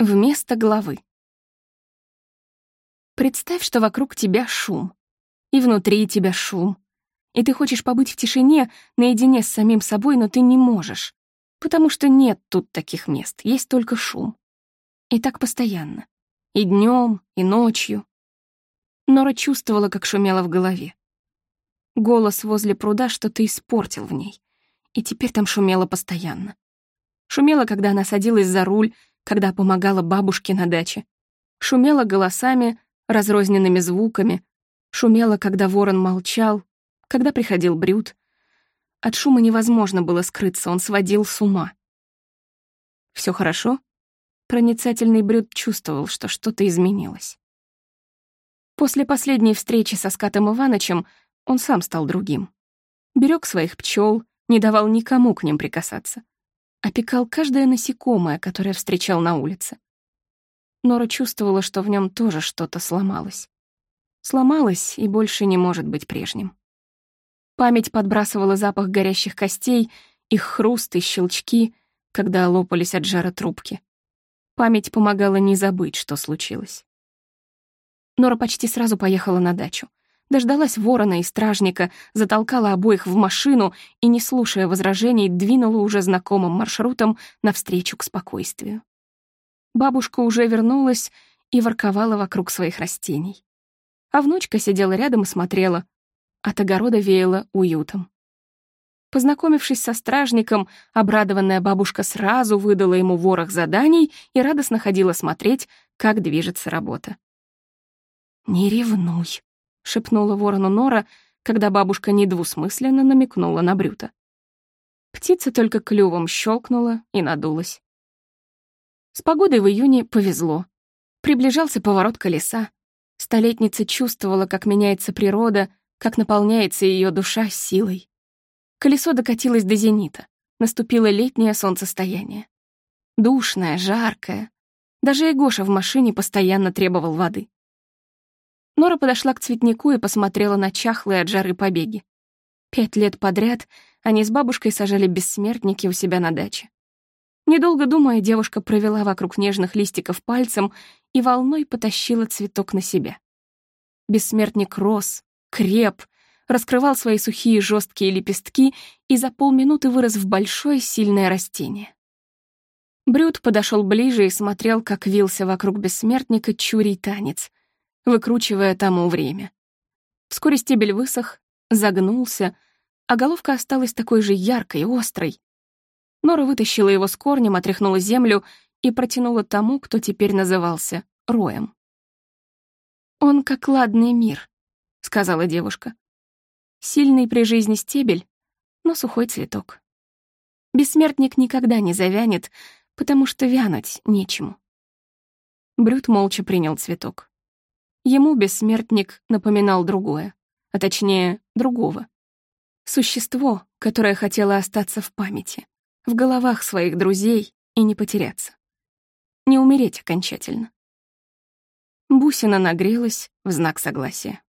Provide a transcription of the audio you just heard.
Вместо главы. Представь, что вокруг тебя шум. И внутри тебя шум. И ты хочешь побыть в тишине, наедине с самим собой, но ты не можешь. Потому что нет тут таких мест, есть только шум. И так постоянно. И днем, и ночью. Нора чувствовала, как шумело в голове. Голос возле пруда что-то испортил в ней. И теперь там шумело постоянно. Шумело, когда она садилась за руль, когда помогала бабушке на даче. Шумела голосами, разрозненными звуками. Шумела, когда ворон молчал, когда приходил Брюд. От шума невозможно было скрыться, он сводил с ума. Все хорошо?» Проницательный Брюд чувствовал, что что-то изменилось. После последней встречи со Скатом Иванычем он сам стал другим. Берег своих пчел, не давал никому к ним прикасаться опекал каждое насекомое, которое встречал на улице. Нора чувствовала, что в нем тоже что-то сломалось. Сломалось и больше не может быть прежним. Память подбрасывала запах горящих костей, их хруст и щелчки, когда лопались от жара трубки. Память помогала не забыть, что случилось. Нора почти сразу поехала на дачу дождалась ворона и стражника, затолкала обоих в машину и, не слушая возражений, двинула уже знакомым маршрутом навстречу к спокойствию. Бабушка уже вернулась и ворковала вокруг своих растений. А внучка сидела рядом и смотрела. От огорода веяло уютом. Познакомившись со стражником, обрадованная бабушка сразу выдала ему ворох заданий и радостно ходила смотреть, как движется работа. «Не ревнуй», шепнула ворону Нора, когда бабушка недвусмысленно намекнула на Брюта. Птица только клювом щелкнула и надулась. С погодой в июне повезло. Приближался поворот колеса. Столетница чувствовала, как меняется природа, как наполняется ее душа силой. Колесо докатилось до зенита. Наступило летнее солнцестояние. Душное, жаркое. Даже Егоша в машине постоянно требовал воды. Нора подошла к цветнику и посмотрела на чахлые от жары побеги. Пять лет подряд они с бабушкой сажали бессмертники у себя на даче. Недолго думая, девушка провела вокруг нежных листиков пальцем и волной потащила цветок на себя. Бессмертник рос, креп, раскрывал свои сухие жесткие лепестки и за полминуты вырос в большое сильное растение. Брюд подошел ближе и смотрел, как вился вокруг бессмертника чурий танец, выкручивая тому время. Вскоре стебель высох, загнулся, а головка осталась такой же яркой и острой. Нора вытащила его с корнем, отряхнула землю и протянула тому, кто теперь назывался Роем. «Он как ладный мир», — сказала девушка. «Сильный при жизни стебель, но сухой цветок. Бессмертник никогда не завянет, потому что вянуть нечему». Брюд молча принял цветок. Ему бессмертник напоминал другое, а точнее, другого. Существо, которое хотело остаться в памяти, в головах своих друзей и не потеряться. Не умереть окончательно. Бусина нагрелась в знак согласия.